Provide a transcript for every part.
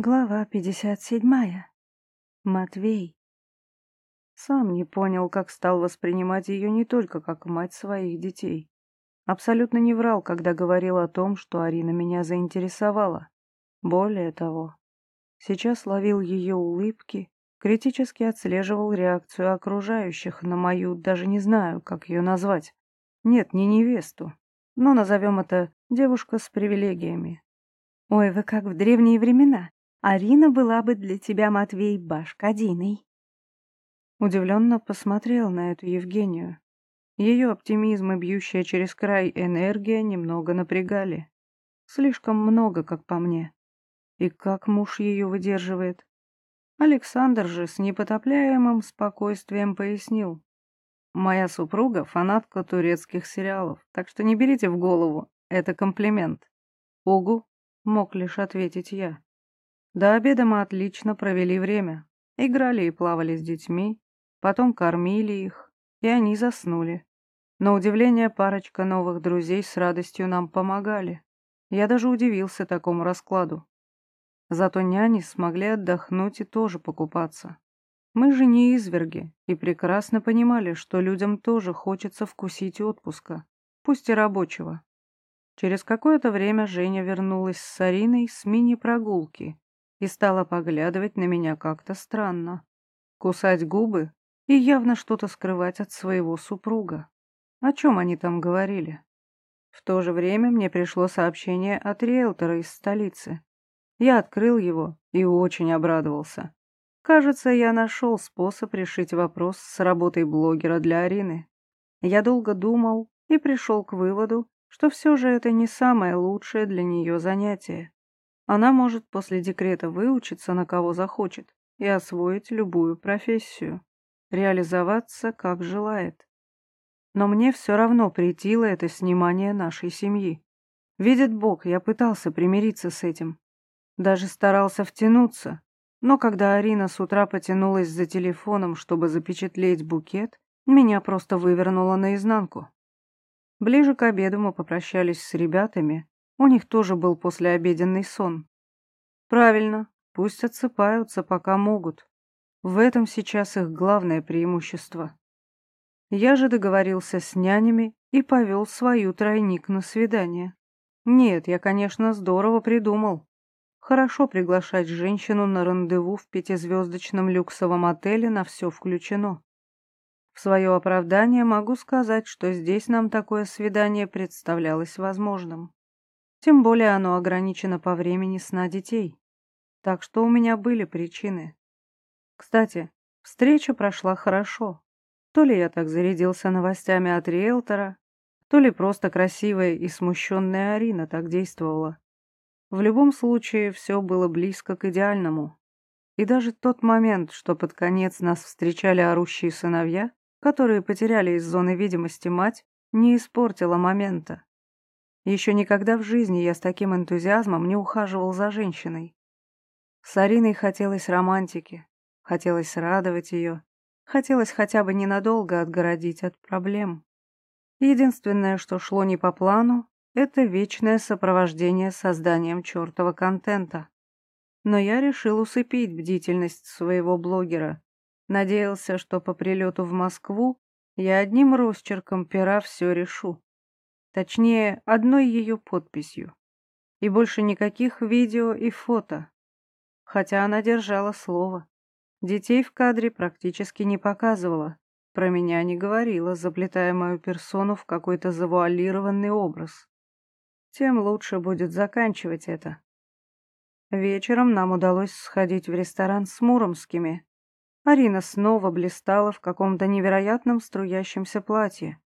Глава 57. Матвей. Сам не понял, как стал воспринимать ее не только как мать своих детей. Абсолютно не врал, когда говорил о том, что Арина меня заинтересовала. Более того, сейчас ловил ее улыбки, критически отслеживал реакцию окружающих на мою, даже не знаю, как ее назвать. Нет, не невесту, но назовем это девушка с привилегиями. «Ой, вы как в древние времена. Арина была бы для тебя, Матвей, башкадиной. Удивленно посмотрел на эту Евгению. Ее оптимизм и бьющая через край энергия немного напрягали. Слишком много, как по мне. И как муж ее выдерживает? Александр же с непотопляемым спокойствием пояснил. Моя супруга фанатка турецких сериалов, так что не берите в голову, это комплимент. Угу, мог лишь ответить я. До обеда мы отлично провели время. Играли и плавали с детьми, потом кормили их, и они заснули. На удивление, парочка новых друзей с радостью нам помогали. Я даже удивился такому раскладу. Зато няни смогли отдохнуть и тоже покупаться. Мы же не изверги и прекрасно понимали, что людям тоже хочется вкусить отпуска, пусть и рабочего. Через какое-то время Женя вернулась с Ариной с мини-прогулки и стала поглядывать на меня как-то странно. Кусать губы и явно что-то скрывать от своего супруга. О чем они там говорили? В то же время мне пришло сообщение от риэлтора из столицы. Я открыл его и очень обрадовался. Кажется, я нашел способ решить вопрос с работой блогера для Арины. Я долго думал и пришел к выводу, что все же это не самое лучшее для нее занятие. Она может после декрета выучиться на кого захочет и освоить любую профессию, реализоваться как желает. Но мне все равно претило это снимание нашей семьи. Видит Бог, я пытался примириться с этим. Даже старался втянуться. Но когда Арина с утра потянулась за телефоном, чтобы запечатлеть букет, меня просто вывернуло наизнанку. Ближе к обеду мы попрощались с ребятами у них тоже был послеобеденный сон. Правильно, пусть отсыпаются, пока могут. В этом сейчас их главное преимущество. Я же договорился с нянями и повел свою тройник на свидание. Нет, я, конечно, здорово придумал. Хорошо приглашать женщину на рандеву в пятизвездочном люксовом отеле на все включено. В свое оправдание могу сказать, что здесь нам такое свидание представлялось возможным. Тем более оно ограничено по времени сна детей. Так что у меня были причины. Кстати, встреча прошла хорошо. То ли я так зарядился новостями от риэлтора, то ли просто красивая и смущенная Арина так действовала. В любом случае, все было близко к идеальному. И даже тот момент, что под конец нас встречали орущие сыновья, которые потеряли из зоны видимости мать, не испортило момента. Еще никогда в жизни я с таким энтузиазмом не ухаживал за женщиной. С Ариной хотелось романтики, хотелось радовать ее, хотелось хотя бы ненадолго отгородить от проблем. Единственное, что шло не по плану, это вечное сопровождение созданием чертова контента. Но я решил усыпить бдительность своего блогера. Надеялся, что по прилету в Москву я одним росчерком пера все решу. Точнее, одной ее подписью. И больше никаких видео и фото. Хотя она держала слово. Детей в кадре практически не показывала. Про меня не говорила, заплетая мою персону в какой-то завуалированный образ. Тем лучше будет заканчивать это. Вечером нам удалось сходить в ресторан с Муромскими. Арина снова блистала в каком-то невероятном струящемся платье.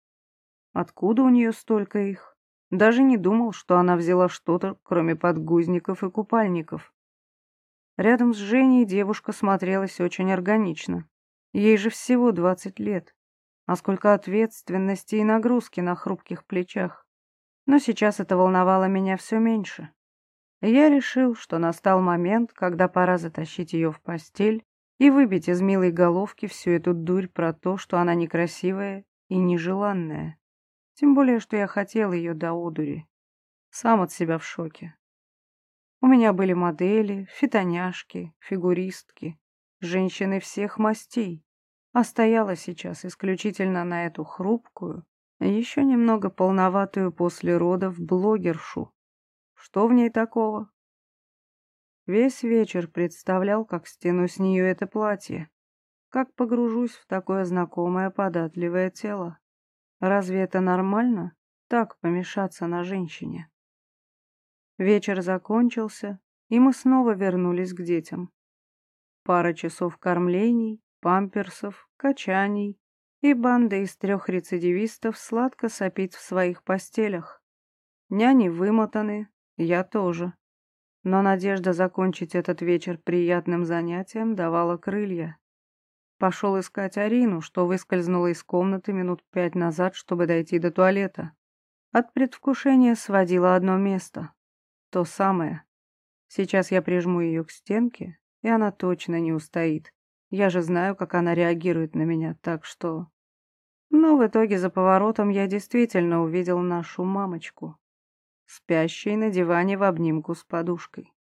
Откуда у нее столько их? Даже не думал, что она взяла что-то, кроме подгузников и купальников. Рядом с Женей девушка смотрелась очень органично. Ей же всего двадцать лет. А сколько ответственности и нагрузки на хрупких плечах. Но сейчас это волновало меня все меньше. Я решил, что настал момент, когда пора затащить ее в постель и выбить из милой головки всю эту дурь про то, что она некрасивая и нежеланная. Тем более, что я хотел ее до одури. Сам от себя в шоке. У меня были модели, фитоняшки, фигуристки, женщины всех мастей, а стояла сейчас исключительно на эту хрупкую, еще немного полноватую после родов блогершу. Что в ней такого? Весь вечер представлял, как стяну с нее это платье, как погружусь в такое знакомое податливое тело. Разве это нормально, так помешаться на женщине? Вечер закончился, и мы снова вернулись к детям. Пара часов кормлений, памперсов, качаний, и банда из трех рецидивистов сладко сопит в своих постелях. Няни вымотаны, я тоже. Но надежда закончить этот вечер приятным занятием давала крылья. Пошел искать Арину, что выскользнула из комнаты минут пять назад, чтобы дойти до туалета. От предвкушения сводило одно место. То самое. Сейчас я прижму ее к стенке, и она точно не устоит. Я же знаю, как она реагирует на меня, так что... Но в итоге за поворотом я действительно увидел нашу мамочку, спящей на диване в обнимку с подушкой.